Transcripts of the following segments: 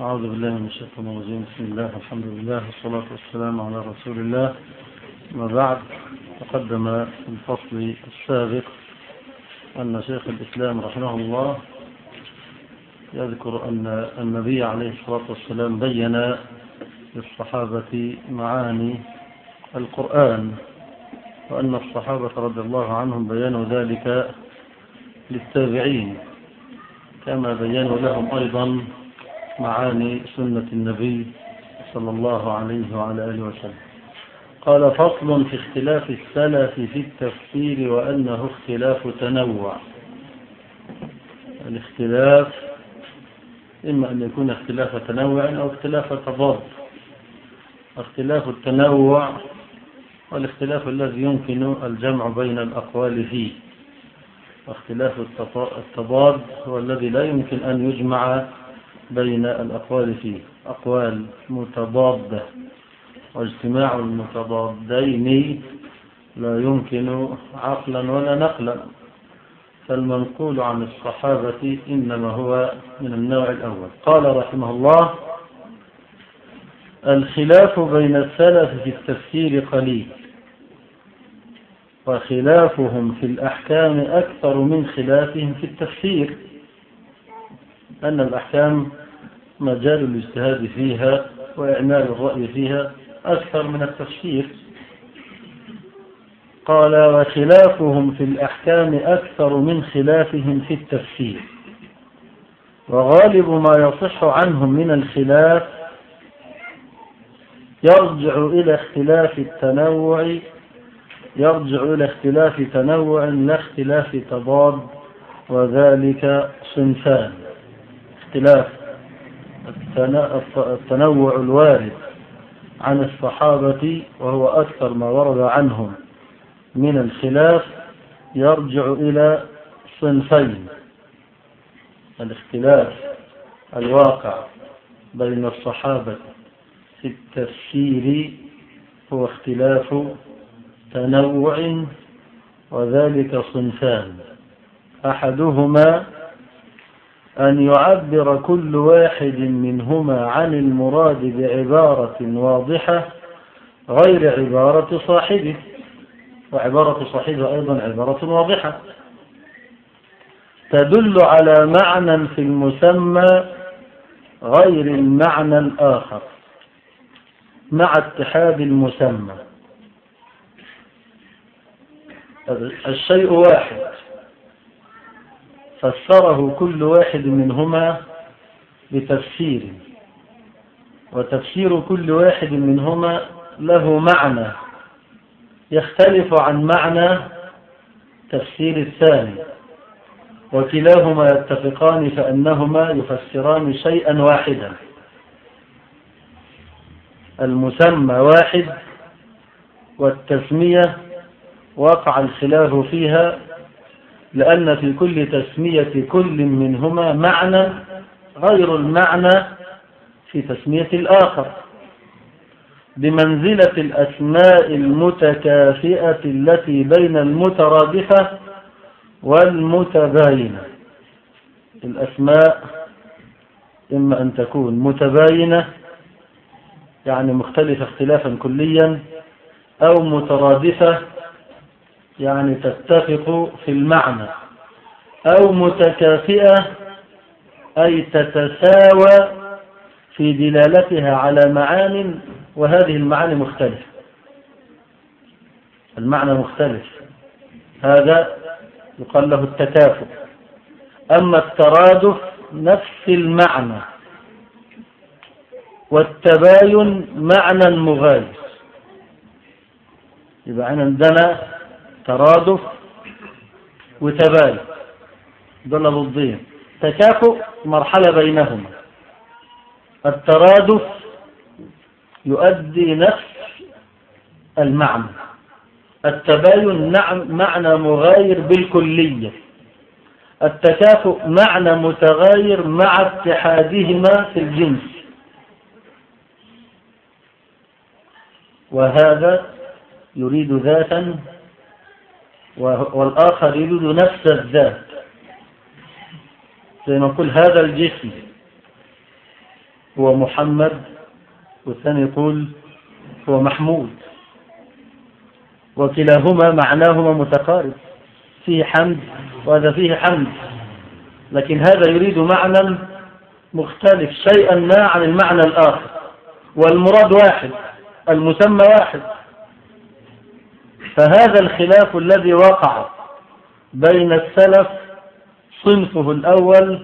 أعوذ بالله من الشيطان الرجيم. بسم الله الحمد لله والصلاة والسلام على رسول الله. ما بعد تقدم في الفصل السابق أن شيخ الإسلام رحمه الله يذكر أن النبي عليه الصلاة والسلام بين للصحابة معاني القرآن وأن الصحابة رضي الله عنهم بيانوا ذلك للتابعين كما بينوا لهم أيضا معاني سنة النبي صلى الله عليه وعلى آله وسلم. قال فصل في اختلاف السلف في التفسير وأنه اختلاف تنوع. الاختلاف إما أن يكون اختلاف تنوع أو اختلاف تضاد. اختلاف التنوع والاختلاف الذي يمكن الجمع بين الأقوال فيه. واختلاف التضاد هو الذي لا يمكن أن يجمع بين الأقوال فيه أقوال متضادة واجتماع المتضادين لا يمكن عقلا ولا نقلا. فالمنقول عن الصحابة إنما هو من النوع الأول. قال رحمه الله الخلاف بين السلف في التفسير قليل وخلافهم في الأحكام أكثر من خلافهم في التفسير. أن الأحكام مجال الاجتهاد فيها وإعمال الرأي فيها أكثر من التفسير. قال وخلافهم في الأحكام أكثر من خلافهم في التفسير وغالب ما يصح عنهم من الخلاف يرجع إلى اختلاف التنوع يرجع إلى اختلاف تنوع لا اختلاف تضاد وذلك صنفان اختلاف التنوع الوارد عن الصحابة وهو أكثر ما ورد عنهم من الخلاف يرجع إلى صنفين. الاختلاف الواقع بين الصحابة في التفسير هو اختلاف تنوع وذلك صنفان. أحدهما أن يعبر كل واحد منهما عن المراد بعبارة واضحة غير عبارة صاحبه وعبارة صاحبه أيضا عبارة واضحة. تدل على معنى في المسمى غير المعنى الآخر مع اتحاد المسمى. الشيء واحد. فسره كل واحد منهما بتفسير وتفسير كل واحد منهما له معنى يختلف عن معنى تفسير الثاني وكلاهما يتفقان فأنهما يفسران شيئا واحدا. المسمى واحد والتسمية وقع الخلاف فيها لأن في كل تسمية كل منهما معنى غير المعنى في تسمية الآخر. بمنزلة الأسماء المتكافئة التي بين المترادفة والمتباينة. الأسماء إما أن تكون متباينة يعني مختلفة اختلافا كليا أو مترادفة يعني تتفق في المعنى. أو متكافئة أي تتساوى في دلالتها على معان وهذه المعاني مختلفة. المعنى مختلف. هذا يقال له التكافؤ. أما الترادف نفس المعنى. والتباين معنى مغاير. يبقى عندنا ترادف وتباين دول ضدين تكافؤ مرحلة بينهما. الترادف يؤدي نفس المعنى. التباين معنى مغاير بالكلية. التكافؤ معنى متغاير مع اتحادهما في الجنس. وهذا يريد ذاتا والآخر يريد نفس الذات. زي ما نقول هذا الجسم. هو محمد والثاني يقول هو محمود. وكلاهما معناهما متقارب. فيه حمد وهذا فيه حمد. لكن هذا يريد معنى مختلف شيئا ما عن المعنى الآخر. والمراد واحد المسمى واحد. فهذا الخلاف الذي وقع بين السلف صنفه الأول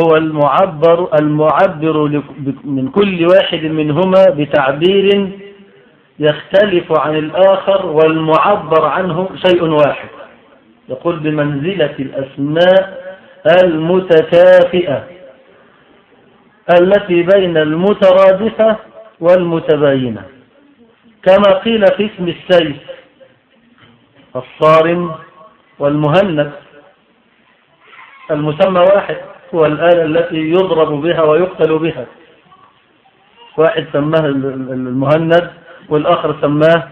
هو المعبر المعبر من كل واحد منهما بتعبير يختلف عن الآخر والمعبر عنه شيء واحد. يقول بمنزلة الأسماء المتكافئة التي بين المترادفة والمتباينة. كما قيل في اسم السيف الصارم والمهند. المسمى واحد هو الآلة التي يضرب بها ويقتل بها. واحد سماه المهند والآخر سماه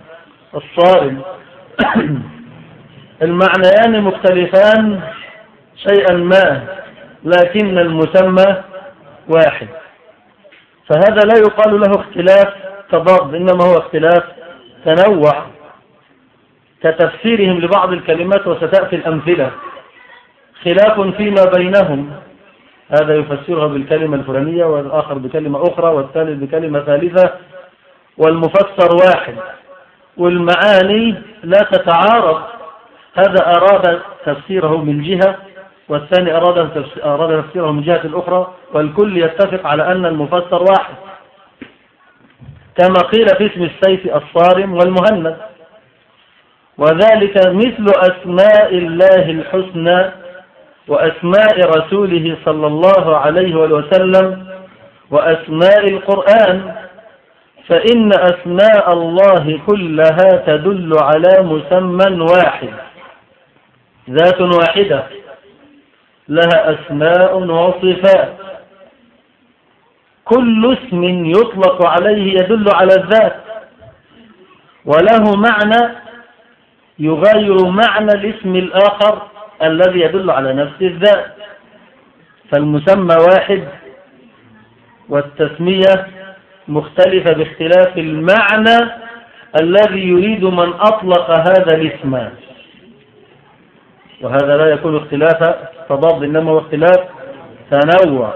الصارم. المعنيان مختلفان شيئا ما لكن المسمى واحد. فهذا لا يقال له اختلاف تضاد إنما هو اختلاف تنوع. كتفسيرهم لبعض الكلمات وستأتي الأمثلة. خلاف فيما بينهم. هذا يفسرها بالكلمة الفلانية والآخر بكلمة أخرى والثالث بكلمة ثالثة. والمفسر واحد. والمعاني لا تتعارض. هذا أراد تفسيره من جهة والثاني أراد أراد تفسيره من جهة الأخرى والكل يتفق على أن المفسر واحد. كما قيل في اسم السيف الصارم والمهند. وذلك مثل أسماء الله الحسنى وأسماء رسوله صلى الله عليه وسلم وأسماء القرآن فإن أسماء الله كلها تدل على مسمى واحد ذات واحدة لها أسماء وصفات. كل اسم يطلق عليه يدل على الذات وله معنى يغير معنى الاسم الآخر الذي يدل على نفس الذات. فالمسمى واحد والتسمية مختلفة باختلاف المعنى الذي يريد من أطلق هذا الاسم. وهذا لا يكون اختلاف تضاد إنما هو اختلاف تنوع.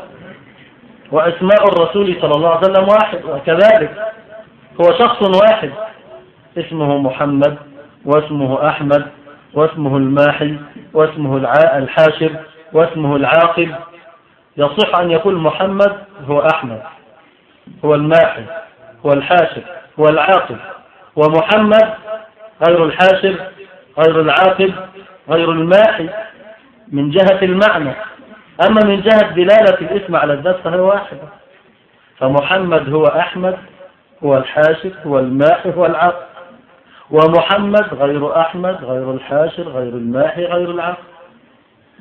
وأسماء الرسول صلى الله عليه وسلم واحد وكذلك هو شخص واحد اسمه محمد. واسمه أحمد واسمه الماحي واسمه الحاشر واسمه العاقب. يصح أن يقول محمد هو أحمد هو الماحي هو الحاشر هو العاقب. ومحمد غير الحاشر غير العاقب غير الماحي. من جهة المعنى. أما من جهة دلالة الاسم على الذات فهي واحدة. فمحمد هو أحمد هو الحاشر هو الماحي هو العاقب. ومحمد غير أحمد غير الحاشر غير الماحي غير العاقب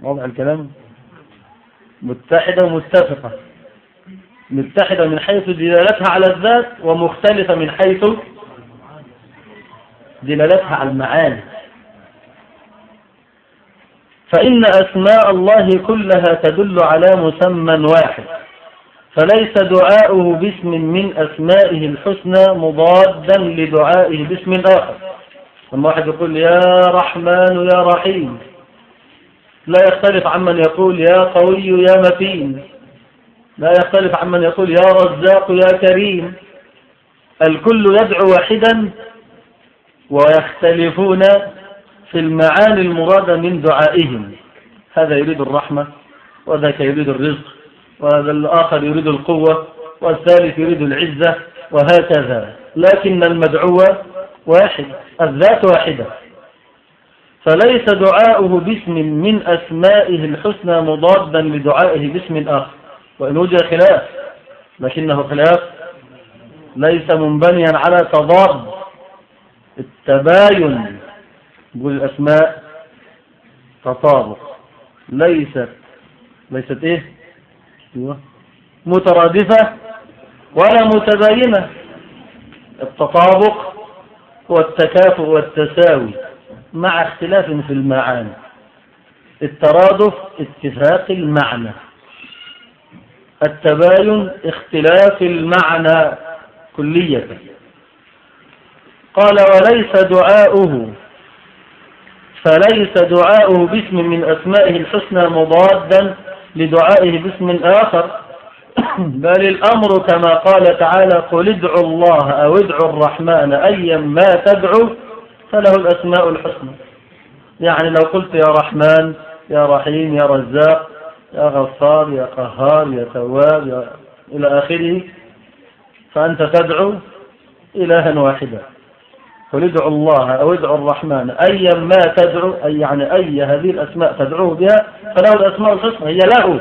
واضح الكلام؟ متحدة ومتفقة. متحدة من حيث دلالتها على الذات ومختلفة من حيث دلالتها على المعاني. فإن أسماء الله كلها تدل على مسمى واحد. فليس دعاؤه باسم من أسمائه الحسنى مضادا لدعائه باسم آخر. لما واحد يقول يا رحمن يا رحيم لا يختلف عمن يقول يا قوي يا متين لا يختلف عمن يقول يا رزاق يا كريم. الكل يدعو واحدا ويختلفون في المعاني المرادة من دعائهم. هذا يريد الرحمة وذاك يريد الرزق. وهذا الآخر يريد القوة والثالث يريد العزة وهكذا. لكن المدعو واحد الذات واحدة. فليس دعاؤه باسم من أسمائه الحسنى مضادا لدعائه باسم آخر. وإن وجد خلاف لكنه خلاف. ليس منبنيا على تضاد. التباين يقول الأسماء تطابق. ليست ليست إيه. مترادفة ولا متباينة. التطابق هو التكافؤ والتساوي مع اختلاف في المعاني. الترادف اتفاق المعنى. التباين اختلاف المعنى كلية. قال وليس دعاؤه فليس دعاؤه باسم من أسمائه الحسنى مضادا لدعائه باسم آخر. بل الأمر كما قال تعالى قل ادعوا الله أو ادعوا الرحمن أيا ما تدعو فله الأسماء الحسنى. يعني لو قلت يا رحمن يا رحيم يا رزاق يا غفار يا قهار يا تواب يا إلى آخره فأنت تدعو إلها واحدا. قل ادعوا الله أو ادعوا الرحمن أيا ما تدعو أي يعني أي هذه الأسماء تدعوه بها فله الأسماء الحسنى هي له.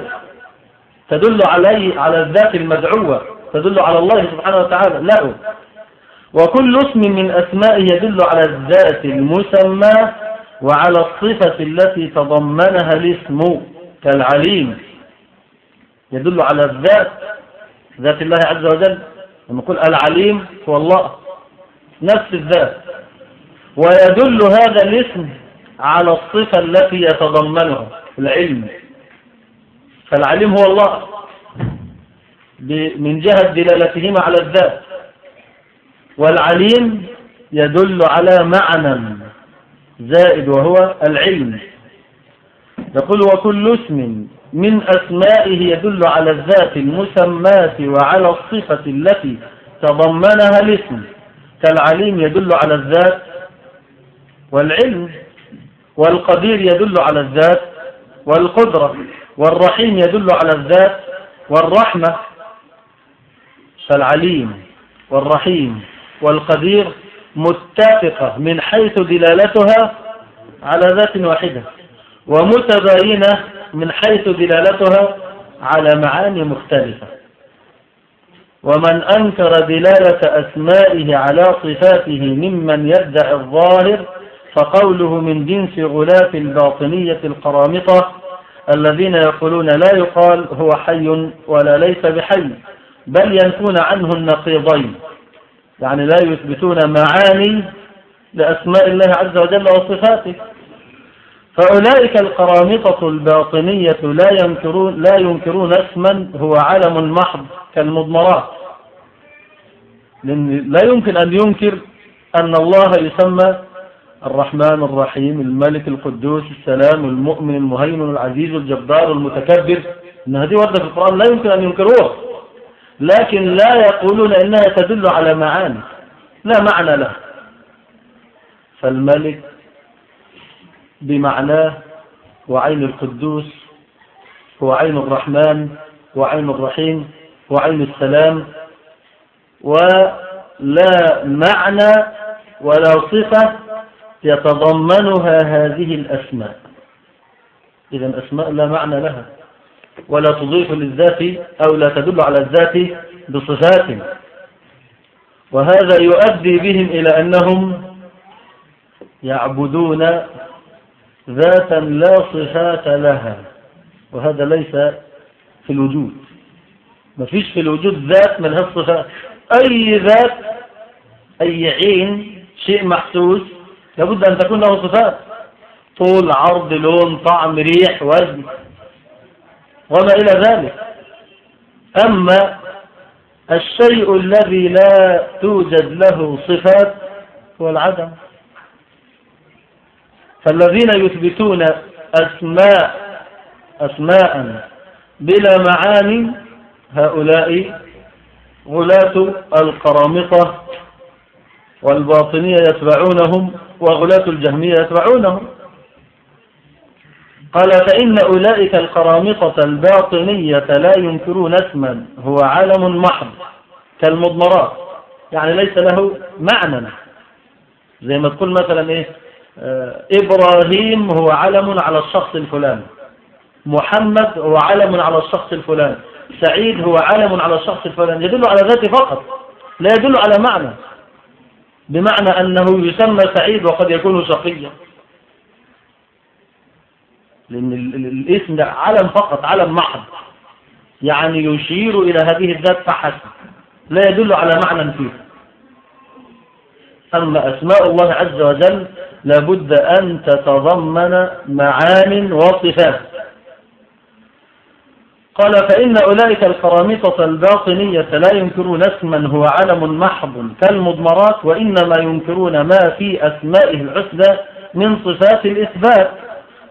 تدل عليه على الذات المدعوة تدل على الله سبحانه وتعالى له. وكل اسم من أسمائه يدل على الذات المسمى وعلى الصفة التي تضمنها الاسم كالعليم. يدل على الذات ذات الله عز وجل. لما نقول العليم هو الله. نفس الذات. ويدل هذا الاسم على الصفة التي يتضمنها العلم. فالعليم هو الله. من جهة دلالتهما على الذات. والعليم يدل على معنى زائد وهو العلم. يقول وكل اسم من أسمائه يدل على الذات المسماة وعلى الصفة التي تضمنها الاسم. كالعليم يدل على الذات والعلم والقدير يدل على الذات والقدرة والرحيم يدل على الذات والرحمة فالعليم والرحيم والقدير متفقة من حيث دلالتها على ذات واحدة ومتباينة من حيث دلالتها على معاني مختلفة. ومن أنكر دلالة أسمائه على صفاته ممن يدعي الظاهر فقوله من جنس غلاة الباطنية القرامطة الذين يقولون لا يقال هو حي ولا ليس بحي بل ينفون عنه النقيضين. يعني لا يثبتون معاني لأسماء الله عز وجل وصفاته. فأولئك القرامطة الباطنية لا ينكرون, لا ينكرون اسما هو علم محض كالمضمرات. لأن لا يمكن أن ينكر أن الله يسمى الرحمن الرحيم الملك القدوس السلام المؤمن المهيمن العزيز الجبار المتكبر. إن هذه وردة في القرآن لا يمكن أن ينكروها. لكن لا يقولون إنها تدل على معاني. لا معنى لها. فالملك بمعناه وعين القدوس هو عين الرحمن وعين الرحيم وعين السلام ولا معنى ولا صفة يتضمنها هذه الأسماء. إذا أسماء لا معنى لها ولا تضيف للذات أو لا تدل على الذات بصفات. وهذا يؤدي بهم إلى أنهم يعبدون ذاتا لا صفات لها وهذا ليس في الوجود. ما فيش في الوجود ذات من هالصفات أي ذات أي عين شيء محسوس لابد أن تكون له صفات. طول عرض لون طعم ريح وزن. وما إلى ذلك. أما الشيء الذي لا توجد له صفات هو العدم. فالذين يثبتون أسماء أسماء بلا معاني هؤلاء غلاة القرامطة والباطنية يتبعونهم وغلاة الجهمية يتبعونهم قال فإن أولئك القرامطة الباطنية لا ينكرون اسما هو علم محض كالمضمرات. يعني ليس له معنى. زي ما تقول مثلا إيه؟ آه، إبراهيم هو علم على الشخص الفلاني. محمد هو علم على الشخص الفلاني. سعيد هو علم على الشخص الفلاني. يدل على ذاته فقط. لا يدل على معنى. بمعنى أنه يسمى سعيد وقد يكون شقيا. لأن الاسم ده علم فقط علم محض يعني يشير إلى هذه الذات فحسب. لا يدل على معنى فيه. أما أسماء الله عز وجل لابد أن تتضمن معان وصفات. قال فإن أولئك القرامطة الباطنية لا ينكرون اسما هو علم محض كالمضمرات وإنما ينكرون ما في أسمائه الحسنى من صفات الإثبات.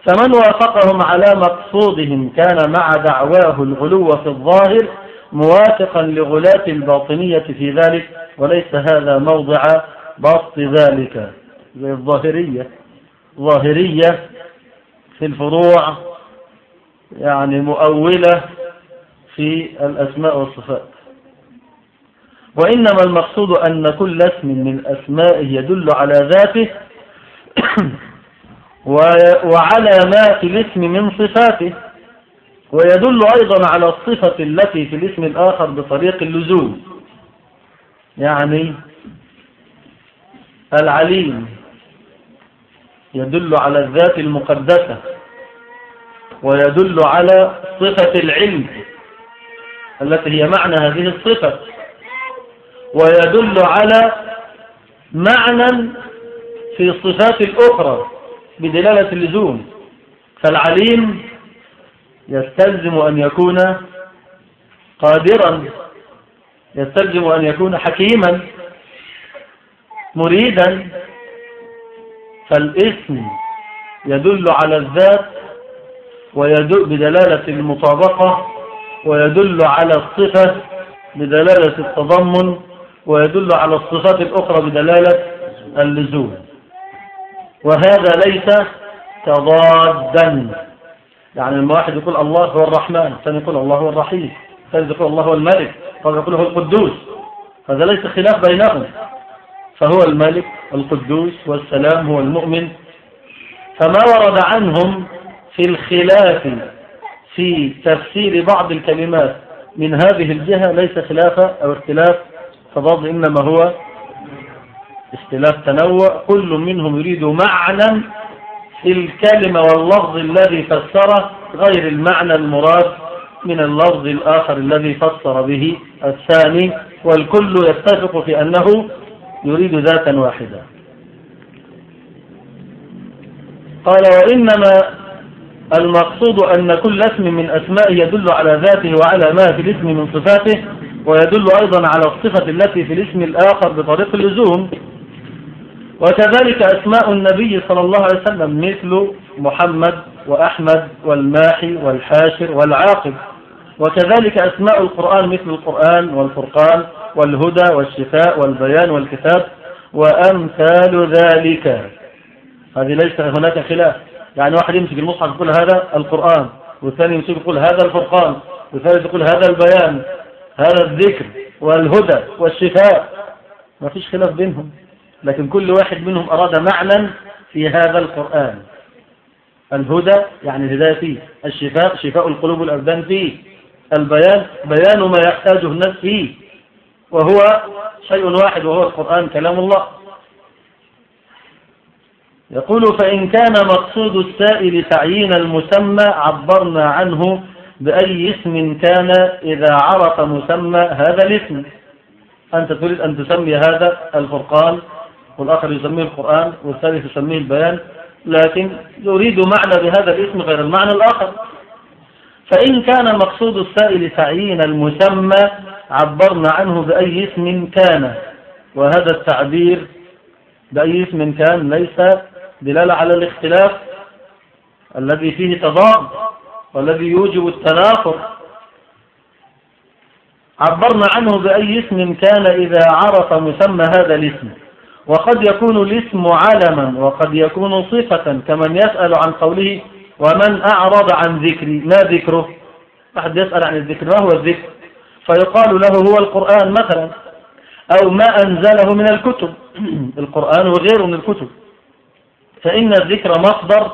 فمن وافقهم على مقصودهم كان مع دعواه الغلو في الظاهر موافقا لغلاة الباطنية في ذلك وليس هذا موضع بسط ذلك. زي الظاهرية. ظاهرية في الفروع يعني مؤولة في الأسماء والصفات. وإنما المقصود أن كل اسم من أسمائه يدل على ذاته وعلى ما في الاسم من صفاته ويدل أيضا على الصفة التي في الاسم الآخر بطريق اللزوم. يعني العليم يدل على الذات المقدسة. ويدل على صفة العلم التي هي معنى هذه الصفة. ويدل على معنى في الصفات الأخرى بدلالة اللزوم. فالعليم يستلزم أن يكون قادرا يستلزم أن يكون حكيما مريدا. فالاسم يدل على الذات ويدل بدلالة المطابقة ويدل على الصفة بدلالة التضمن ويدل على الصفات الأخرى بدلالة اللزوم. وهذا ليس تضادا. يعني لما واحد يقول الله هو الرحمن الثاني يقول الله هو الرحيم الثالث يقول الله هو الملك الثالث يقول هو القدوس. هذا ليس خلاف بينهم. فهو الملك القدوس والسلام هو المؤمن. فما ورد عنهم في الخلاف في تفسير بعض الكلمات من هذه الجهة ليس خلاف أو اختلاف تضاد إنما هو اختلاف تنوع. كل منهم يريد معنى في الكلمة واللفظ الذي فسره غير المعنى المراد من اللفظ الآخر الذي فسر به الثاني. والكل يتفق في أنه يريد ذاتا واحدة قال وإنما المقصود أن كل اسم من أسمائه يدل على ذاته وعلى ما في الاسم من صفاته ويدل أيضا على الصفة التي في الاسم الآخر بطريق اللزوم. وكذلك أسماء النبي صلى الله عليه وسلم مثل محمد وأحمد والماحي والحاشر والعاقب. وكذلك أسماء القرآن مثل القرآن والفرقان والهدى والشفاء والبيان والكتاب. وأمثال ذلك. هذه ليس هناك خلاف. يعني واحد يمسك المصحف يقول هذا القرآن والثاني يمسك يقول هذا الفرقان والثالث يقول هذا البيان هذا الذكر والهدى والشفاء. ما فيش خلاف بينهم لكن كل واحد منهم أراد معنى في هذا القرآن. الهدى يعني الهداية فيه الشفاء شفاء القلوب والأبدان فيه البيان بيان ما يحتاجه الناس فيه. وهو شيء واحد وهو القرآن كلام الله. يقول فإن كان مقصود السائل تعيين المسمى عبرنا عنه بأي اسم كان إذا عرف مسمى هذا الاسم. أنت تريد أن تسمي هذا الفرقان والآخر يسميه القرآن والثالث يسميه البيان لكن يريد معنى بهذا الاسم غير المعنى الآخر. فإن كان مقصود السائل تعيين المسمى عبرنا عنه بأي اسم كان وهذا التعبير بأي اسم كان ليس دلالة على الاختلاف الذي فيه تضاد والذي يوجب التنافر. عبرنا عنه بأي اسم كان إذا عرف مسمى هذا الاسم. وقد يكون الاسم علما وقد يكون صفة كمن يسأل عن قوله ومن أعرض عن ذكري. ما ذكره؟ أحد يسأل عن الذكر ما هو الذكر؟ فيقال له هو القرآن مثلا أو ما أنزله من الكتب. القرآن وغيره من الكتب. فإن الذكر مصدر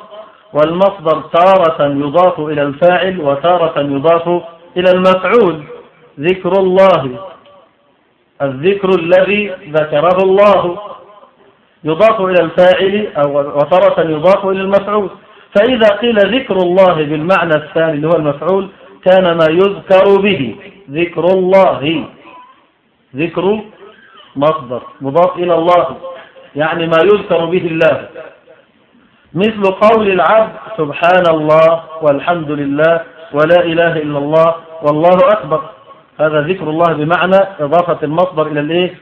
والمصدر تارة يضاف إلى الفاعل وتارة يضاف إلى المفعول. ذكر الله. الذكر الذي ذكره الله. يضاف إلى الفاعل وتارة يضاف إلى المفعول. فإذا قيل ذكر الله بالمعنى الثاني اللي هو المفعول كان ما يذكر به. ذكر الله. ذكر مصدر مضاف إلى الله. يعني ما يذكر به الله. مثل قول العبد سبحان الله والحمد لله ولا إله إلا الله والله أكبر. هذا ذكر الله بمعنى إضافة المصدر إلى الإيه؟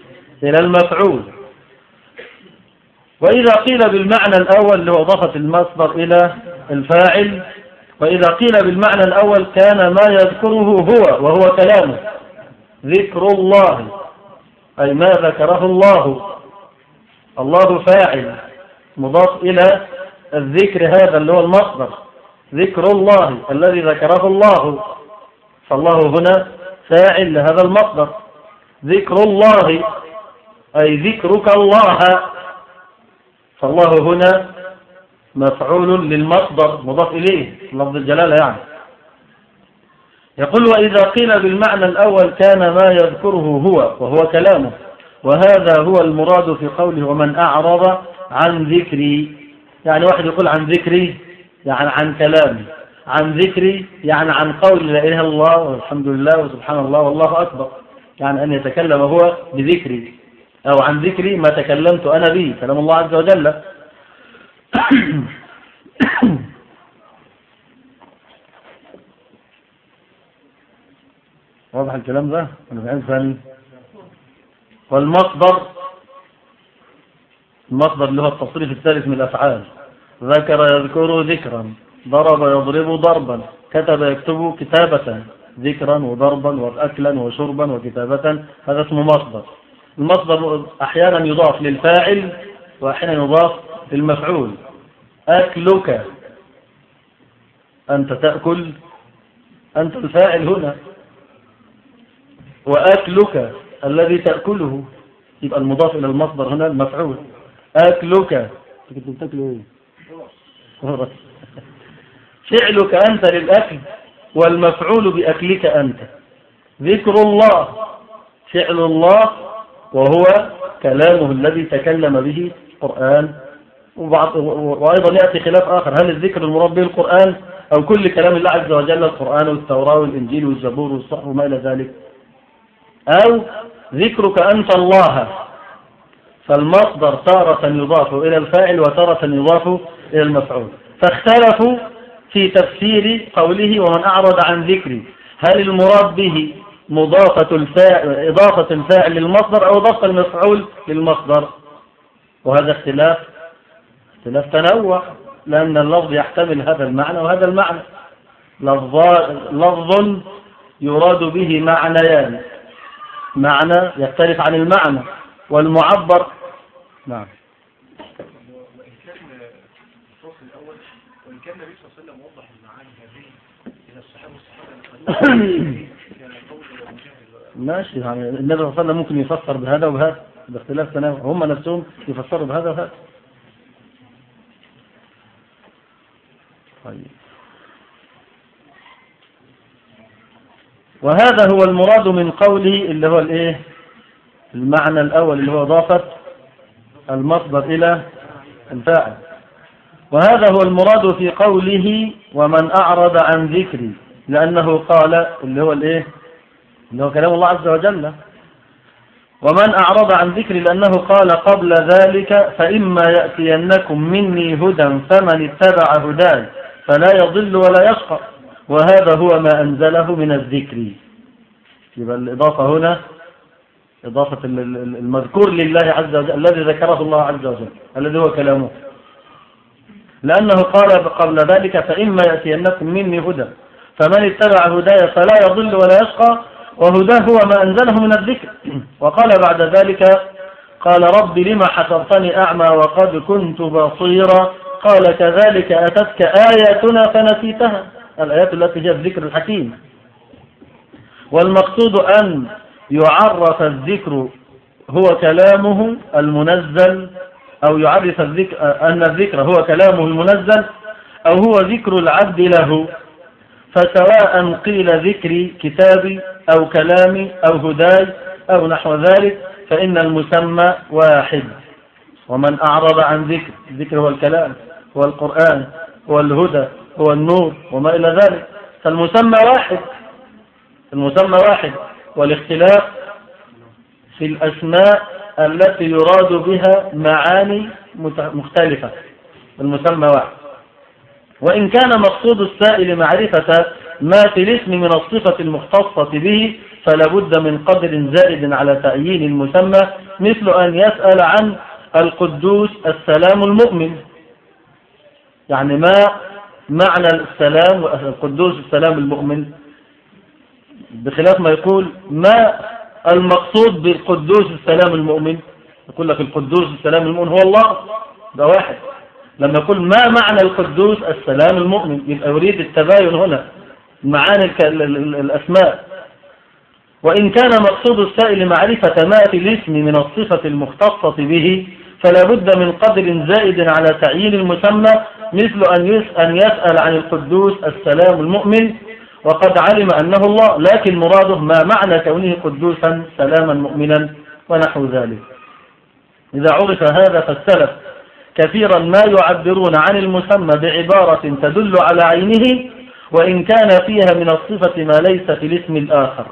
إلى المفعول. وإذا قيل بالمعنى الأول اللي هو إضافة المصدر إلى الفاعل وإذا قيل بالمعنى الأول كان ما يذكره هو وهو كلامه. ذكر الله أي ما ذكره الله. الله فاعل مضاف إلى الذكر هذا اللي هو المصدر. ذكر الله الذي ذكره الله. فالله هنا فاعل لهذا المصدر. ذكر الله أي ذكرك الله. فالله هنا مفعول للمصدر مضاف إليه لفظ الجلالة يعني. يقول وإذا قيل بالمعنى الأول كان ما يذكره هو وهو كلامه. وهذا هو المراد في قوله ومن أعرض عن ذكري يعني واحد يقول عن ذكري يعني عن كلامي. عن ذكري يعني عن قول لا إله إلا الله والحمد لله وسبحان الله والله أكبر. يعني أن يتكلم هو بذكري. أو عن ذكري ما تكلمت أنا به كلام الله عز وجل. واضح الكلام ده؟ أنا بعين ثاني والمصدر المصدر اللي هو التصريف الثالث من الأفعال. ذكر يذكر ذكرا ضرب يضرب ضربا كتب يكتب كتابة ذكرا وضربا وأكلا وشربا وكتابة. هذا اسمه مصدر. المصدر أحيانا يضاف للفاعل وأحيانا يضاف للمفعول. أكلك أنت تأكل أنت الفاعل هنا. وأكلك الذي تأكله. يبقى المضاف إلى المصدر هنا المفعول. أكلك. كنت تأكل إيه فعلك أنت للأكل والمفعول بأكلك أنت. ذكر الله. فعل الله وهو كلامه الذي تكلم به القرآن. وبعض وأيضا يأتي خلاف آخر. هل الذكر المراد به القرآن أو كل كلام الله عز وجل القرآن والتوراة والإنجيل والزبور والصحف وما إلى ذلك؟ أو ذكرك أنت الله. فالمصدر تارة يضاف إلى الفاعل وتارة يضاف إلى المفعول. فاختلفوا في تفسير قوله ومن أعرض عن ذكري. هل المراد به مضافة الفاعل إضافة الفاعل للمصدر أو إضافة المفعول للمصدر؟ وهذا اختلاف اختلاف تنوع لأن اللفظ يحتمل هذا المعنى وهذا المعنى. لفظ يراد به معنيان. معنى يختلف عن المعنى والمعبر نعم. وإن كان الفصل الأول وإن كان النبي صلى الله عليه وسلم وضح المعاني هذه إلى الصحابة والصحابة ماشي يعني النبي صلى الله عليه وسلم ممكن يفسر بهذا وبهذا باختلاف تنوع هم نفسهم يفسروا بهذا وهذا. طيب. وهذا هو المراد من قوله اللي هو الإيه؟ المعنى الأول اللي هو اضافه المصدر إلى الفاعل. وهذا هو المراد في قوله ومن أعرض عن ذكري لأنه قال اللي هو الإيه؟ اللي هو كلام الله عز وجل. ومن أعرض عن ذكري لأنه قال قبل ذلك فإما يأتينكم مني هدى فمن اتبع هداي فلا يضل ولا يشقى. وهذا هو ما أنزله من الذكر. يبقى الإضافة هنا إضافة المذكور لله عز وجل الذي ذكره الله عز وجل الذي هو كلامه. لأنه قال قبل ذلك فإما يأتينكم مني هدى فمن اتبع هداي فلا يضل ولا يشقى وهداه هو ما أنزله من الذكر. وقال بعد ذلك قال رب لما حشرتني أعمى وقد كنت بصيرا؟ قال كذلك أتتك آياتنا فنسيتها. الآيات التي هي الذكر الحكيم. والمقصود أن يعرف الذكر هو كلامه المنزل أو يعرف الذكر أن الذكر هو كلامه المنزل أو هو ذكر العبد له. فسواء قيل ذكري كتابي أو كلامي أو هداي أو نحو ذلك فإن المسمى واحد. ومن أعرض عن ذكر الذكر هو الكلام هو القرآن هو الهدى هو النور وما إلى ذلك. فالمسمى واحد المسمى واحد. والاختلاف في الأسماء التي يراد بها معاني مختلفة. المسمى واحد. وإن كان مقصود السائل معرفة ما في الاسم من الصفة المختصة به فلا بد من قدر زائد على تعيين المسمى مثل أن يسأل عن القدوس السلام المؤمن. يعني ما معنى السلام القدوس السلام المؤمن؟ بخلاف ما يقول ما المقصود بالقدوس السلام المؤمن؟ يقول لك القدوس السلام المؤمن هو الله. ده واحد. لما يقول ما معنى القدوس السلام المؤمن؟ يبقى يريد التباين هنا. معاني الأسماء. وإن كان مقصود السائل معرفة ما في الاسم من الصفة المختصة به فلا بد من قدر زائد على تعيين المسمى مثل أن يسأل عن القدوس السلام المؤمن وقد علم أنه الله لكن مراده ما معنى كونه قدوسا سلاما مؤمنا ونحو ذلك. إذا عرف هذا فالسلف كثيرا ما يعبرون عن المسمى بعبارة تدل على عينه وإن كان فيها من الصفة ما ليس في الاسم الآخر.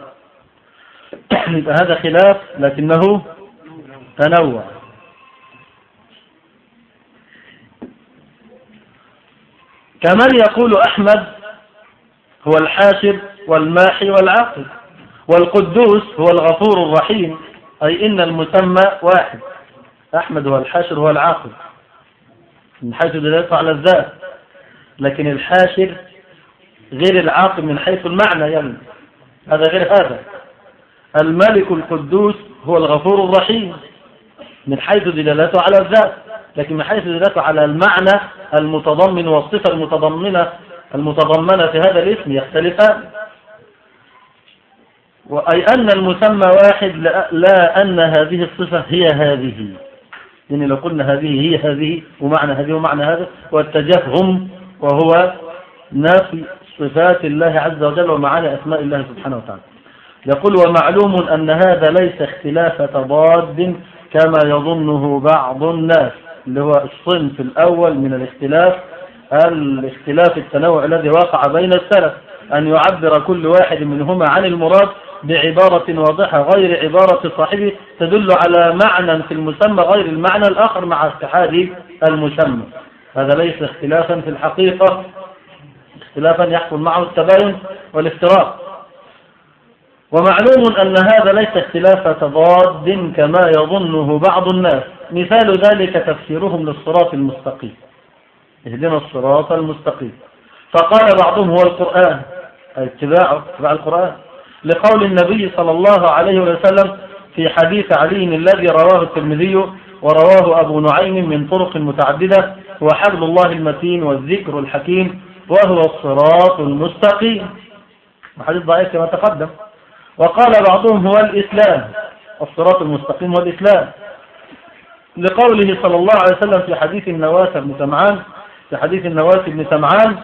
هذا خلاف لكنه تنوع. كمن يقول أحمد هو الحاشر والماحي والعاقل والقدوس هو الغفور الرحيم أي إن المسمى واحد. أحمد هو الحاشر هو العاقل. من حيث دلالته على الذات لكن الحاشر غير العاقل من حيث المعنى يعني. هذا غير هذا. الملك القدوس هو الغفور الرحيم. من حيث دلالته على الذات لكن من حيث دلالته على المعنى المتضمن والصفة المتضمنة المتضمنة في هذا الاسم يختلفان. وأي أن المسمى واحد لا أن هذه الصفة هي هذه. يعني لو قلنا هذه هي هذه ومعنى هذه ومعنى هذا والتجهم وهو نافي صفات الله عز وجل ومعاني أسماء الله سبحانه وتعالى. يقول ومعلوم أن هذا ليس اختلاف تضاد كما يظنه بعض الناس اللي هو الصنف الأول من الاختلاف الاختلاف التنوع الذي وقع بين السلف أن يعبر كل واحد منهما عن المراد بعبارة واضحة غير عبارة صاحبه تدل على معنى في المسمى غير المعنى الآخر مع اتحاد المسمى. هذا ليس اختلافا في الحقيقة اختلافا يحصل معه التباين والافتراق. ومعلوم أن هذا ليس اختلاف تضاد كما يظنه بعض الناس. مثال ذلك تفسيرهم للصراط المستقيم. اهدنا الصراط المستقيم. فقال بعضهم هو القرآن اتباع اتباع القرآن. لقول النبي صلى الله عليه وسلم في حديث علي الذي رواه الترمذي ورواه أبو نعيم من طرق متعددة هو حبل الله المتين والذكر الحكيم وهو الصراط المستقيم. وحديث ضعيف كما تقدم. وقال بعضهم هو الإسلام الصراط المستقيم هو الإسلام. لقوله صلى الله عليه وسلم في حديث النواس بن سمعان في حديث النواس بن سمعان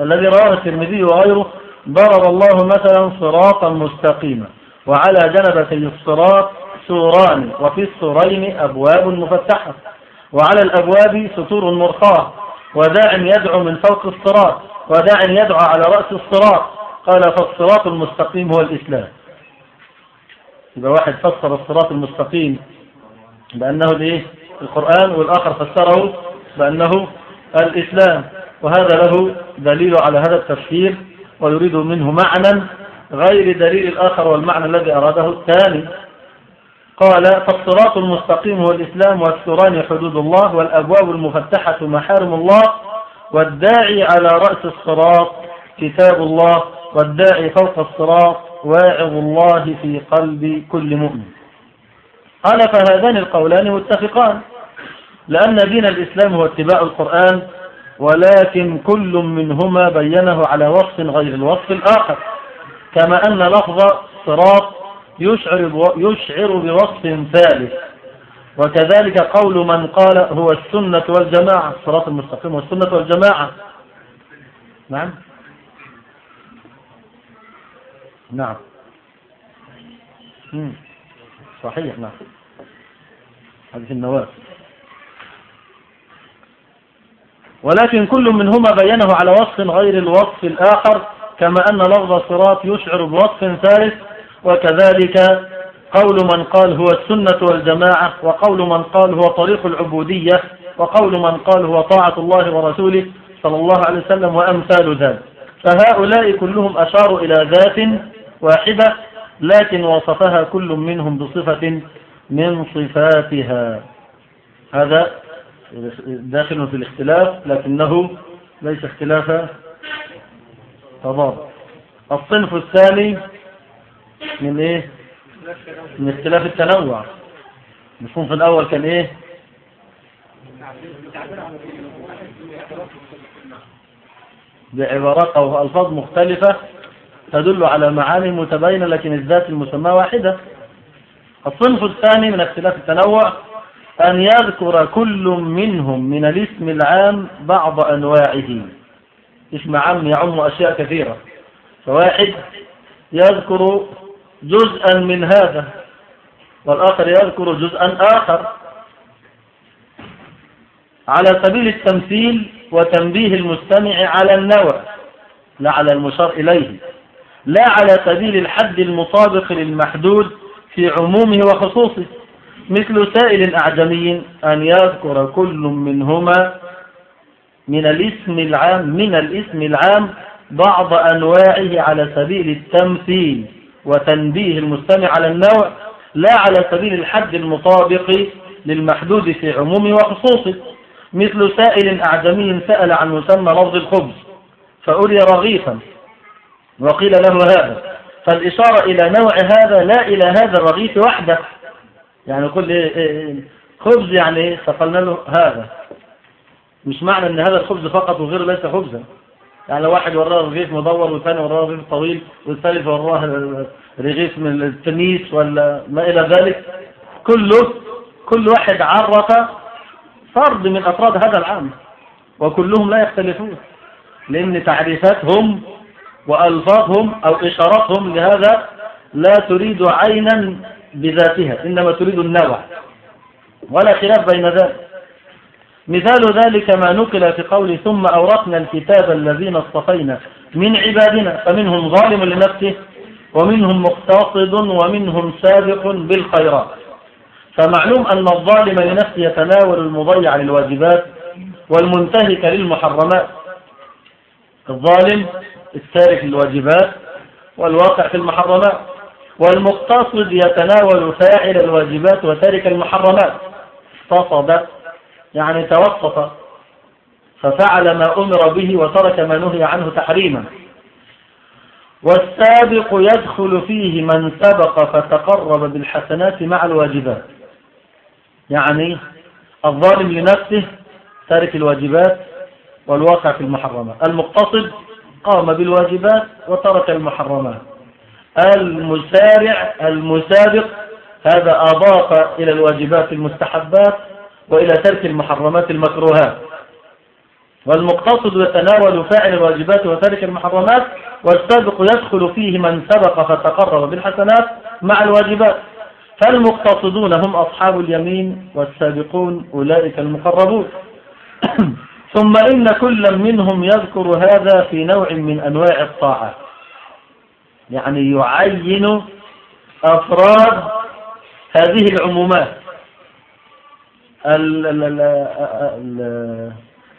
الذي رواه الترمذي وغيره ضرب الله مثلا صراطا مستقيما وعلى جنبتي الصراط سوران وفي السورين أبواب مفتحة وعلى الأبواب ستور مرخاة وداع يدعو من فوق الصراط وداع يدعو على رأس الصراط. قال فالصراط المستقيم هو الإسلام. إذا واحد فسر الصراط المستقيم بأنه الإيه القرآن والآخر فسره بأنه الإسلام. وهذا له دليل على هذا التفسير ويريد منه معنى غير دليل الآخر والمعنى الذي أراده الثاني. قال فالصراط المستقيم هو الإسلام والسران حدود الله والأبواب المفتحة محارم الله والداعي على رأس الصراط كتاب الله والداعي فوق الصراط واعظ الله في قلب كل مؤمن. قال فهذان القولان متفقان. لأن دين الإسلام هو اتباع القرآن ولكن كل منهما بينه على وصف غير الوصف الآخر. كما أن لفظ صراط يشعر, يشعر بوصف ثالث. وكذلك قول من قال هو السنة والجماعة. الصراط المستقيم والسنة والجماعة. نعم؟ نعم. صحيح نعم. حديث النواس ولكن كل منهما بينه على وصف غير الوصف الآخر كما أن لفظ صراط يشعر بوصف ثالث وكذلك قول من قال هو السنة والجماعة وقول من قال هو طريق العبودية وقول من قال هو طاعة الله ورسوله صلى الله عليه وسلم وأمثال ذلك. فهؤلاء كلهم أشاروا إلى ذات واحدة لكن وصفها كل منهم بصفة من صفاتها. هذا داخل في الاختلاف لكنه ليس اختلاف تضاد. الصنف الثاني من إيه؟ من اختلاف التنوع. الصنف الأول كان إيه؟ بعبارات أو ألفاظ مختلفة تدل على معاني متباينة لكن الذات المسمى واحدة. الصنف الثاني من اختلاف التنوع أن يذكر كل منهم من الاسم العام بعض أنواعه. اسم عام يعم أشياء كثيرة. فواحد يذكر جزءا من هذا والآخر يذكر جزءا آخر. على سبيل التمثيل وتنبيه المستمع على النوع لا على المشار إليه لا على سبيل الحد المطابق للمحدود في عمومه وخصوصه. مثل سائل أعجمي أن يذكر كل منهما من الاسم العام من الاسم العام بعض أنواعه على سبيل التمثيل وتنبيه المستمع على النوع لا على سبيل الحد المطابق للمحدود في عمومه وخصوصه. مثل سائل أعجمي سأل عن مسمى لفظ الخبز فأري رغيفا وقيل له هذا. فالإشارة إلى نوع هذا لا إلى هذا الرغيف وحده. يعني كل إيه، إيه، إيه، خبز يعني سقلنا له هذا. مش معنى إن هذا الخبز فقط وغيره ليس خبزا. يعني واحد وراه رغيف مدور والثاني وراه رغيف طويل والثالث وراه رغيف من التنيس ولا ما إلى ذلك كله كل واحد عرف فرد من أفراد هذا العام. وكلهم لا يختلفون لأن تعريفاتهم وألفاظهم أو إشاراتهم لهذا لا تريد عينا بذاتها إنما تريد النوع ولا خلاف بين ذلك مثال ذلك ما نقل في قول ثم أورثنا الكتاب الذين اصطفينا من عبادنا فمنهم ظالم لنفسه ومنهم مقتصد ومنهم سابق بالخيرات. فمعلوم أن الظالم لنفسه يتناول المضيع للواجبات والمنتهك للمحرمات. الظالم التارك للواجبات والواقع في المحرمات. والمقتصد يتناول فاعل الواجبات وتارك المحرمات. اقتصد يعني توسط ففعل ما أمر به وترك ما نهي عنه تحريما. والسابق يدخل فيه من سبق فتقرب بالحسنات مع الواجبات. يعني الظالم لنفسه تارك الواجبات والواقع في المحرمات. المقتصد قام بالواجبات وترك المحرمات. المسارع المسابق هذا أضاف إلى الواجبات المستحبات وإلى ترك المحرمات المكروهات. والمقتصد يتناول فاعل الواجبات وترك المحرمات والسابق يدخل فيه من سبق فتقرب بالحسنات مع الواجبات. فالمقتصدون هم أصحاب اليمين والسابقون أولئك المقربون. ثم إن كل منهم يذكر هذا في نوع من أنواع الطاعات يعني يعين أفراد هذه العمومات.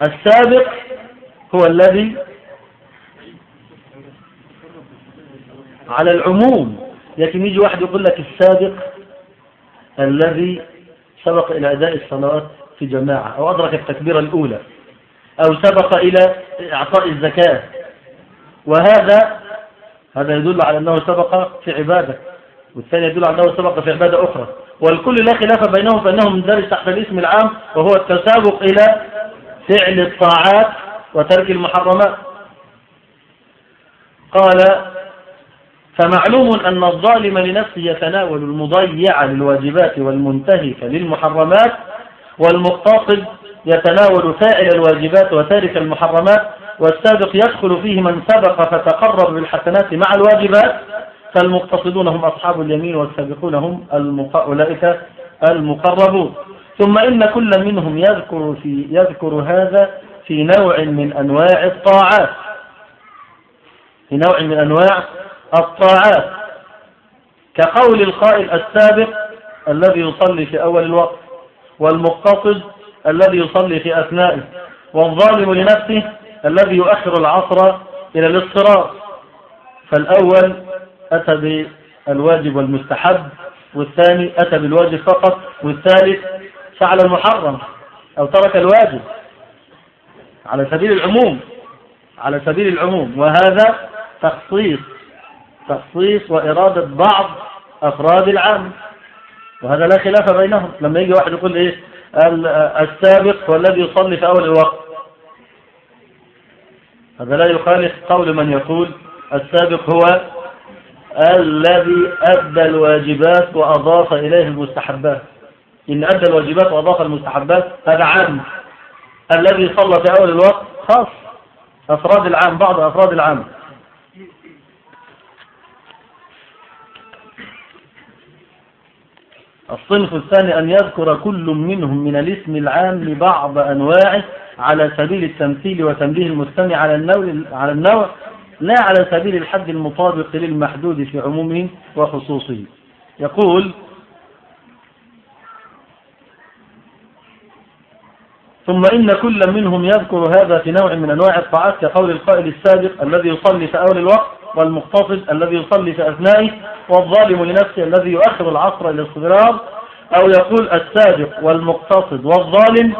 السابق هو الذي على العموم. لكن يجي واحد يقول لك السابق الذي سبق إلى أداء الصلاة في جماعة أو أدرك التكبيرة الأولى أو سبق إلى إعطاء الزكاة. وهذا هذا يدل على أنه سبق في عبادة والثاني يدل على أنه سبق في عبادة أخرى. والكل لا خلاف بينهم فإنه مندرج تحت الاسم العام وهو التسابق إلى فعل الطاعات وترك المحرمات. قال فمعلوم أن الظالم لنفسه يتناول المضيع للواجبات والمنتهك للمحرمات والمقتصد يتناول فاعل الواجبات وتارك المحرمات والسابق يدخل فيه من سبق فتقرب بالحسنات مع الواجبات فالمقتصدون هم أصحاب اليمين والسابقون هم أولئك المقربون. ثم إن كل منهم يذكر, في يذكر هذا في نوع من أنواع الطاعات. في نوع من أنواع الطاعات. كقول القائل السابق الذي يصلي في أول الوقت والمقتصد الذي يصلي في أثنائه والظالم لنفسه الذي يؤخر العصر إلى الاضطرار فالأول أتى بالواجب والمستحب والثاني أتى بالواجب فقط والثالث فعل المحرم أو ترك الواجب على سبيل العموم على سبيل العموم. وهذا تخصيص تخصيص وإرادة بعض أفراد العام. وهذا لا خلاف بينهم. لما يجي واحد يقول إيه السابق هو الذي يصلي في أول الوقت. هذا لا يخالف قول من يقول السابق هو الذي أدى الواجبات وأضاف إليه المستحبات. إن أدى الواجبات وأضاف المستحبات هذا عام. الذي صلى في أول الوقت خاص. أفراد العام بعض أفراد العام. الصنف الثاني أن يذكر كل منهم من الاسم العام بعض أنواعه على سبيل التمثيل وتنبيه المستمع على النوع, على النوع لا على سبيل الحد المطابق للمحدود في عمومه وخصوصه. يقول ثم إن كل منهم يذكر هذا في نوع من أنواع الطاعات كقول القائل السابق الذي يصلي في أول الوقت والمقتصد الذي يصلي في أثنائه والظالم لنفسه الذي يؤخر العصر إلى الصغرار أو يقول السابق والمقتصد والظالم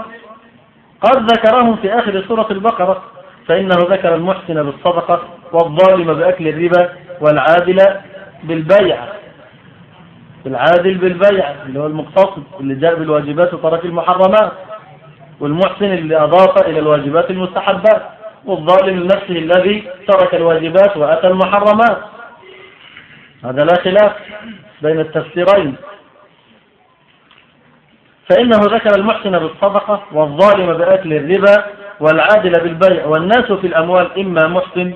قد ذكرهم في آخر سورة البقرة فإنه ذكر المحسن بالصدقة والظالم بأكل الربا والعادل بالبيع. العادل بالبيع اللي هو المقتصد اللي جاء بالواجبات وترك المحرمات والمحسن اللي أضاف إلى الواجبات المستحبات. والظالم لنفسه الذي ترك الواجبات وأتى المحرمات. هذا لا خلاف بين التفسيرين. فإنه ذكر المحسن بالصدقة والظالم بأكل الربا والعادل بالبيع والناس في الأموال إما محسن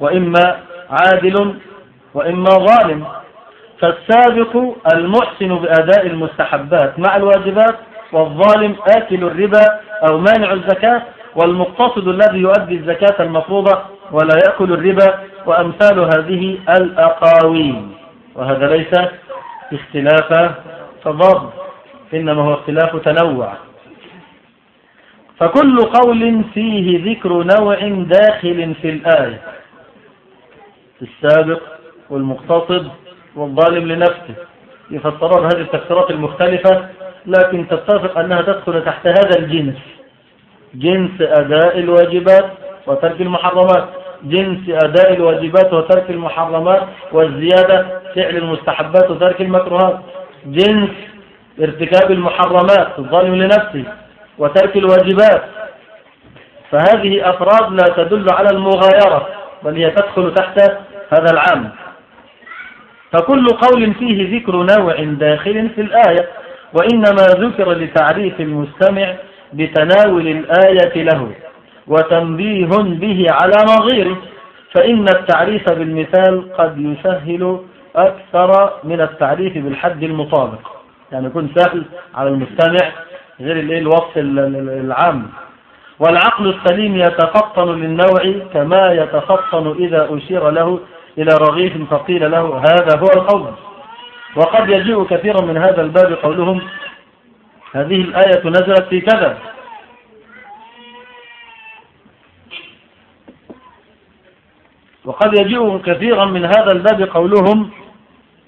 وإما عادل وإما ظالم. فالسابق المحسن بأداء المستحبات مع الواجبات والظالم آكل الربا أو مانع الزكاة والمقتصد الذي يؤدي الزكاة المفروضة ولا يأكل الربا وأمثال هذه الأقاويل. وهذا ليس اختلاف تضاد إنما هو اختلاف تنوع. فكل قول فيه ذكر نوع داخل في الآية السابق والمقتصد والظالم لنفسه. يفسرون هذه التفسيرات المختلفة لكن تتفق أنها تدخل تحت هذا الجنس. جنس أداء الواجبات وترك المحرمات. جنس أداء الواجبات وترك المحرمات والزيادة فعل المستحبات وترك المكروهات. جنس ارتكاب المحرمات الظالم لنفسه وترك الواجبات. فهذه أفراد لا تدل على المغايرة بل هي تدخل تحت هذا العام. فكل قول فيه ذكر نوع داخل في الآية وإنما ذكر لتعريف المستمع بتناول الآية له وتنبيه به على نظيره فإن التعريف بالمثال قد يسهل أكثر من التعريف بالحد المطابق. يعني يكون سهل على المستمع غير الوصف العام. والعقل السليم يتفطن للنوع كما يتفطن إذا أشير له إلى رغيف فقيل له هذا هو القول. وقد يجيء كثيرا من هذا الباب قولهم هذه الآية نزلت في كذا. وقد يجيء كثيرا من هذا الباب قولهم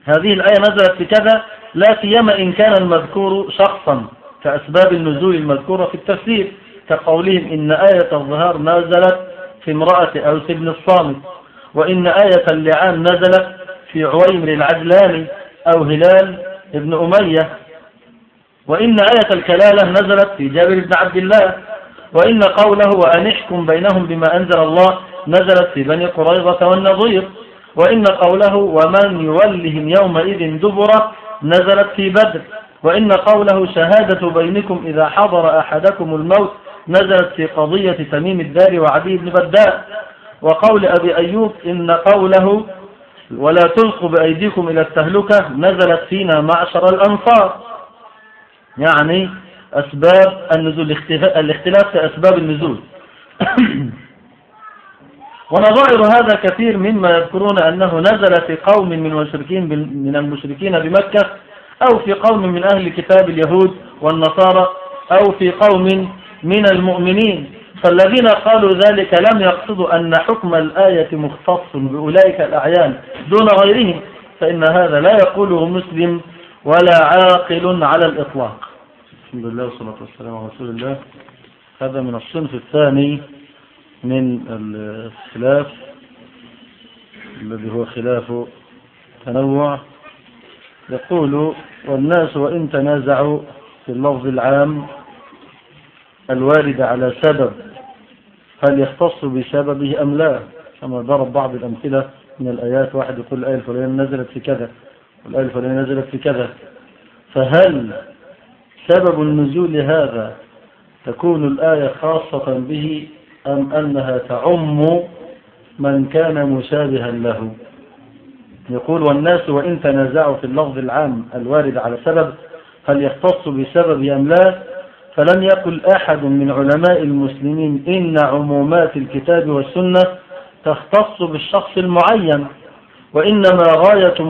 هذه الآية نزلت في كذا لا سيما إن كان المذكور شخصا كأسباب النزول المذكورة في التفسير كقولهم إن آية الظهار نزلت في امرأة أوس بن الصامت وإن آية اللعان نزلت في عويمر العجلاني أو هلال ابن أمية. وإن آية الكلالة نزلت في جابر بن عبد الله وإن قوله وأنحكم بينهم بما أنزل الله نزلت في بني قريظة والنظير وإن قوله ومن يولهم يومئذ دبرة نزلت في بدر وإن قوله شهادة بينكم إذا حضر أحدكم الموت نزلت في قضية تميم الدار وعدي بن بداء. وقول أبي أيوب إن قوله ولا تلقوا بأيديكم إلى التهلكة نزلت فينا معشر الأنصار. يعني أسباب النزول الاختلاف في أسباب النزول. ونظائر هذا كثير مما يذكرون أنه نزل في قوم من المشركين من المشركين بمكة أو في قوم من أهل كتاب اليهود والنصارى أو في قوم من المؤمنين. فالذين قالوا ذلك لم يقصدوا أن حكم الآية مختص بأولئك الأعيان دون غيرهم فإن هذا لا يقوله مسلم ولا عاقل على الإطلاق. الحمد لله والصلاة والسلام على رسول الله. هذا من الصنف الثاني من الخلاف الذي هو خلاف تنوع. يقول والناس وإن تنازعوا في اللفظ العام الوارد على سبب هل يختص بسببه أم لا؟ كما ضرب بعض الأمثلة من الآيات واحد يقول الآية الفلانية نزلت في كذا. والآية الفلانية نزلت في كذا. فهل سبب النزول هذا تكون الآية خاصة به أم أنها تعم من كان مشابها له؟ يقول والناس وإن تنازعوا في اللفظ العام الوارد على سبب هل يختص بسبب أم لا؟ فلم يقل أحد من علماء المسلمين إن عمومات الكتاب والسنة تختص بالشخص المعين. وإنما غاية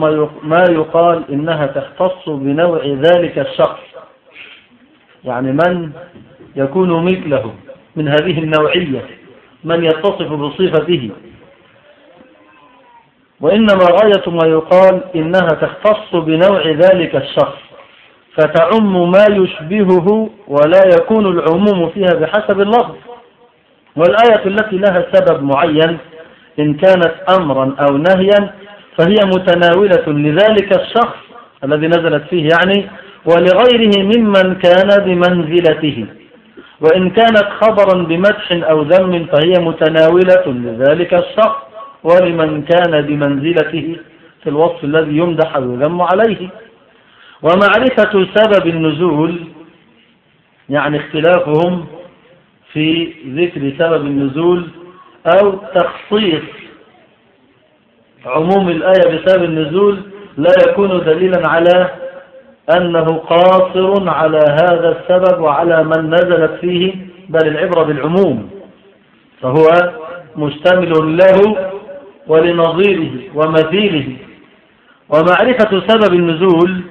ما يقال إنها تختص بنوع ذلك الشخص. يعني من يكون مثله من هذه النوعية من يتصف بصفته. وإنما غاية ما يقال إنها تختص بنوع ذلك الشخص فتعم ما يشبهه ولا يكون العموم فيها بحسب اللفظ. والآية التي لها سبب معين إن كانت أمرا أو نهيا فهي متناولة لذلك الشخص الذي نزلت فيه يعني ولغيره ممن كان بمنزلته. وإن كانت خبرا بمدح أو ذم فهي متناولة لذلك الشخص ولمن كان بمنزلته في الوصف الذي يمدح أو يذم عليه. ومعرفة سبب النزول يعني اختلافهم في ذكر سبب النزول أو تخصيص عموم الآية بسبب النزول لا يكون دليلا على أنه قاصر على هذا السبب وعلى من نزلت فيه بل العبرة بالعموم. فهو مشتمل له ولنظيره ومثيله ومعرفة سبب النزول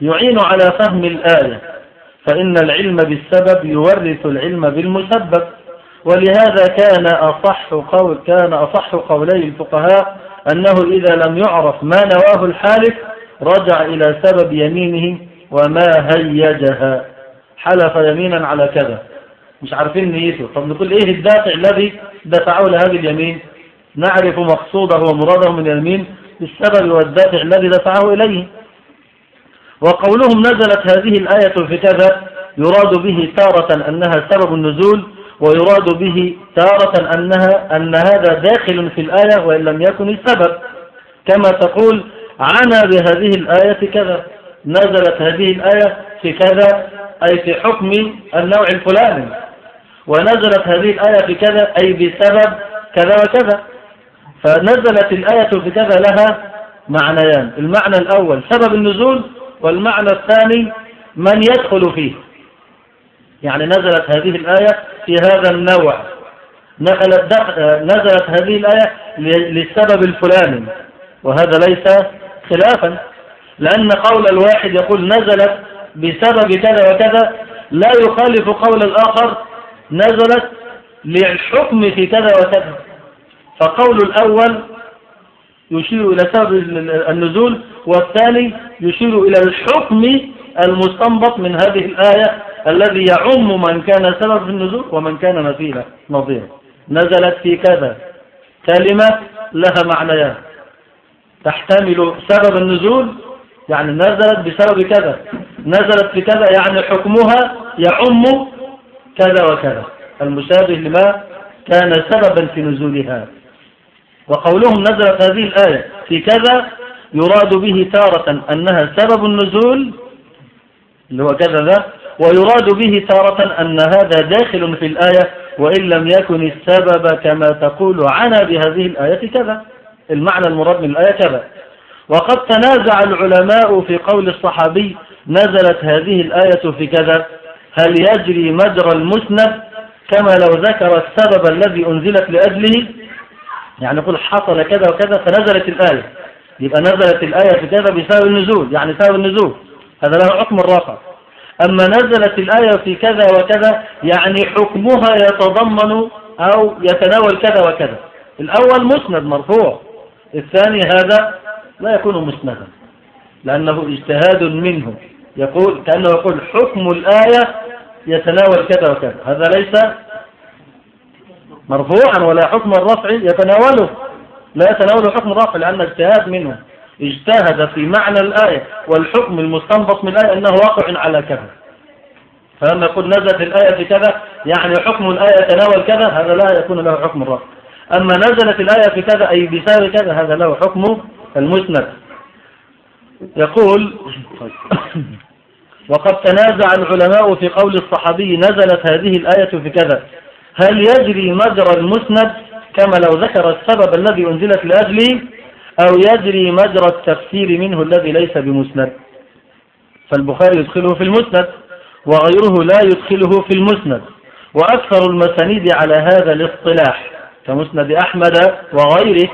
يعين على فهم الآية فإن العلم بالسبب يورث العلم بالمسبب. ولهذا كان أصح قول كان أصح قولي الفقهاء أنه إذا لم يعرف ما نواه الحالف رجع إلى سبب يمينه وما هيجها. حلف يمينا على كذا. مش عارفين نيته. طب نقول إيه الدافع الذي دفعه لهذه اليمين؟ نعرف مقصوده ومراده من اليمين بالسبب والدافع الذي دفعه إليه. وقولهم نزلت هذه الآية في كذا يراد به تارة أنها سبب النزول ويراد به تارة أنها أن هذا داخل في الآية وإن لم يكن السبب. كما تقول عنا بهذه الآية كذا. نزلت هذه الآية في كذا أي في حكم النوع الفلاني. ونزلت هذه الآية في كذا أي بسبب كذا وكذا. فنزلت الآية في كذا لها معنيان. المعنى الأول سبب النزول والمعنى الثاني من يدخل فيه. يعني نزلت هذه الآية في هذا النوع. نزلت هذه الآية للسبب الفلاني وهذا ليس خلافا لأن قول الواحد يقول نزلت بسبب كذا وكذا لا يخالف قول الآخر نزلت للحكم في كذا وكذا. فقول الأول يشير إلى سبب النزول والثاني يشير إلى الحكم المستنبط من هذه الآية الذي يعم من كان سبب في النزول ومن كان مثيلا نظيرا نزلت في كذا كلمة لها معنيان. تحتمل سبب النزول يعني نزلت بسبب كذا. نزلت في كذا يعني حكمها يعم كذا وكذا. المشابه لما كان سببا في نزولها. وقولهم نزلت هذه الآية في كذا يراد به تارة أنها سبب النزول اللي هو كذا ذا ويراد به تارة أن هذا داخل في الآية وإن لم يكن السبب كما تقول عنا بهذه الآية كذا. المعنى المراد من الآية كذا. وقد تنازع العلماء في قول الصحابي نزلت هذه الآية في كذا هل يجري مجرى المسند كما لو ذكر السبب الذي أنزلت لأجله؟ يعني يقول حصل كذا وكذا فنزلت الآية. يبقى نزلت الآية في كذا بسبب النزول يعني سبب النزول. هذا له حكم الرفع أما نزلت الآية في كذا وكذا يعني حكمها يتضمن أو يتناول كذا وكذا. الأول مسند مرفوع الثاني هذا لا يكون مسندا لأنه اجتهاد منه. يقول كأنه يقول حكم الآية يتناول كذا وكذا. هذا ليس مرفوعا ولا حكم الرفع يتناوله. لا يتناول حكم الرفع لأن اجتهاد منه. اجتهد في معنى الآية والحكم المستنبط من الآية أنه واقع على كذا. فلما يقول نزلت الآية في كذا يعني حكم الآية يتناول كذا هذا لا يكون له حكم الرفع أما نزلت الآية في كذا أي بسبب كذا هذا له حكم المسند. يقول وقد تنازع العلماء في قول الصحابي نزلت هذه الآية في كذا. هل يجري مجرى المسند كما لو ذكر السبب الذي أنزلت لأجله؟ أو يجري مجرى التفسير منه الذي ليس بمسند. فالبخاري يدخله في المسند وغيره لا يدخله في المسند. وأكثر المسانيد على هذا الاصطلاح كمسند أحمد وغيره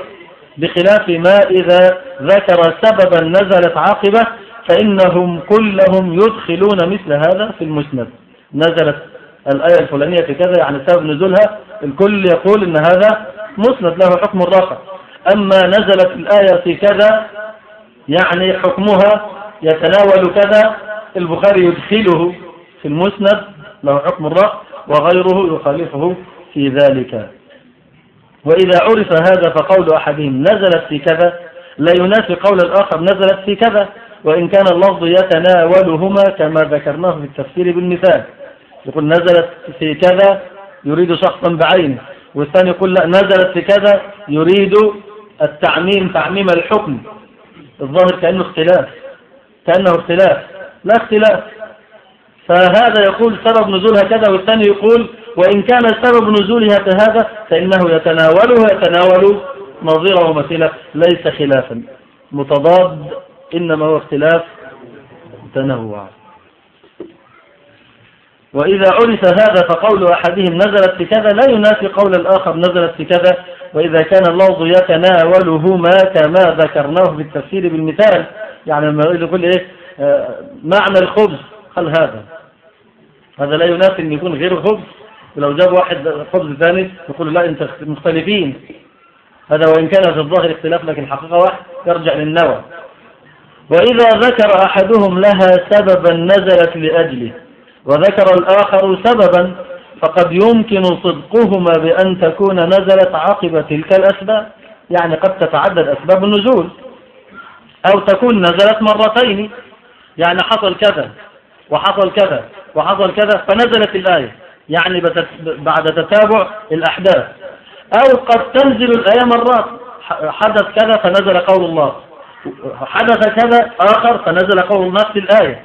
بخلاف ما إذا ذكر سببا نزلت عاقبة فإنهم كلهم يدخلون مثل هذا في المسند. نزلت الآية الفلانية في كذا يعني سبب نزولها الكل يقول إن هذا مسند له حكم الرفع. أما نزلت الآية في كذا يعني حكمها يتناول كذا البخاري يدخله في المسند له حكم الرفع وغيره يخالفه في ذلك. وإذا عرف هذا فقول أحدهم نزلت في كذا لا ينافي قول الآخر نزلت في كذا. وإن كان اللفظ يتناولهما كما ذكرناه في التفسير بالمثال. يقول نزلت في كذا يريد شخصا بعينه والثاني يقول لا نزلت في كذا يريد التعميم تعميم الحكم. الظاهر كأنه اختلاف. كأنه اختلاف. لا اختلاف. فهذا يقول سبب نزولها كذا والثاني يقول وإن كان سبب نزولها كهذا فإنه يتناوله يتناول نظيره ومثيله. ليس خلافا. متضاد إنما هو اختلاف تنوع. وإذا عرف هذا فقول أحدهم نزلت في كذا لا ينافي قول الآخر نزلت في كذا. وإذا كان اللفظ يتناولهما كما ذكرناه بالتفسير بالمثال يعني لما يقول إيه؟ آه، معنى الخبز. قال هذا. هذا لا ينافي أن يكون غير خبز ولو جاب واحد خبز ثاني يقول لا أنت مختلفين. هذا وإن كان في الظاهر اختلاف لكن الحقيقة واحد يرجع للنوى وإذا ذكر أحدهم لها سببا نزلت لأجله وذكر الآخر سببا فقد يمكن صدقهما بأن تكون نزلت عقب تلك الأسباب يعني قد تتعدد أسباب النزول. أو تكون نزلت مرتين يعني حصل كذا وحصل كذا وحصل كذا فنزلت الآية يعني بعد تتابع الأحداث. أو قد تنزل الآية مرات حدث كذا فنزل قول الله حدث كذا آخر فنزل قول نفس الآية.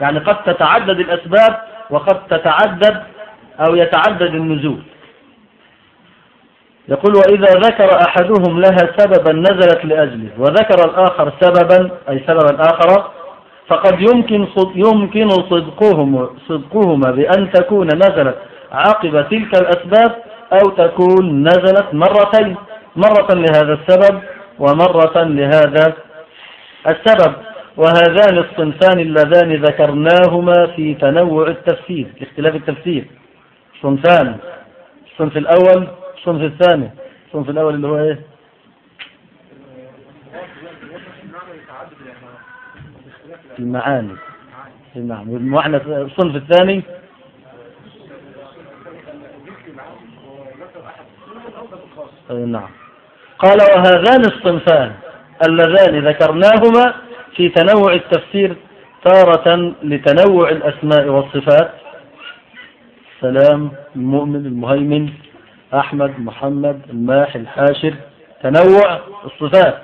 يعني قد تتعدد الأسباب وقد تتعدد أو يتعدد النزول. يقول وإذا ذكر أحدهم لها سببا نزلت لأجله وذكر الآخر سببا أي سببا آخر فقد يمكن يمكن صدقهما صدقهما بأن تكون نزلت عقب تلك الأسباب أو تكون نزلت مرتين. مرة لهذا السبب ومرة لهذا السبب. وهذان الصنفان اللذان ذكرناهما في تنوع التفسير اختلاف التفسير. صنفان. الصنف الأول الصنف الثاني. الصنف الأول اللي هو إيه؟ المعاني. نعم والمعنى الصنف الثاني؟ نعم. قال وهذان الصنفان اللذان ذكرناهما في تنوع التفسير تارة لتنوع الأسماء والصفات سلام المؤمن المهيمن أحمد محمد الماح الحاشر. تنوع الصفات.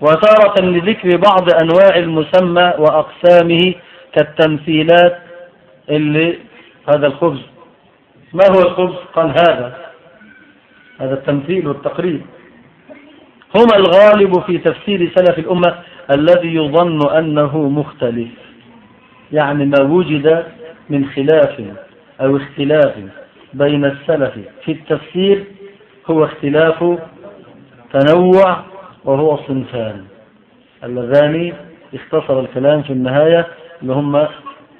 وتارة لذكر بعض أنواع المسمى وأقسامه كالتمثيلات اللي هذا الخبز. ما هو الخبز؟ قال هذا. هذا التمثيل والتقريب. هما الغالب في تفسير سلف الأمة الذي يظن أنه مختلف. يعني ما وجد من خلاف. أو اختلاف بين السلف في التفسير هو اختلاف تنوع وهو صنفان. اللذان اختصر الكلام في النهاية اللي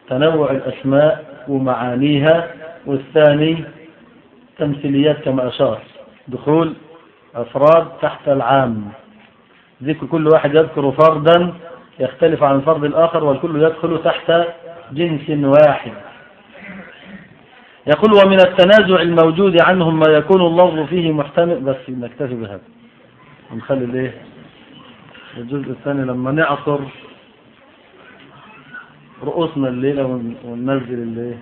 تنوع الأسماء ومعانيها والثاني تمثيليات كما أشار. دخول أفراد تحت العام. ذكر كل واحد يذكر فردا يختلف عن الفرد الآخر والكل يدخل تحت جنس واحد. يقول ومن التنازع الموجود عنهم ما يكون اللفظ فيه محتمل. بس نكتفي بهذا. ونخلي الايه الجزء الثاني لما نعصر رؤوسنا الليلة ون- وننزل الايه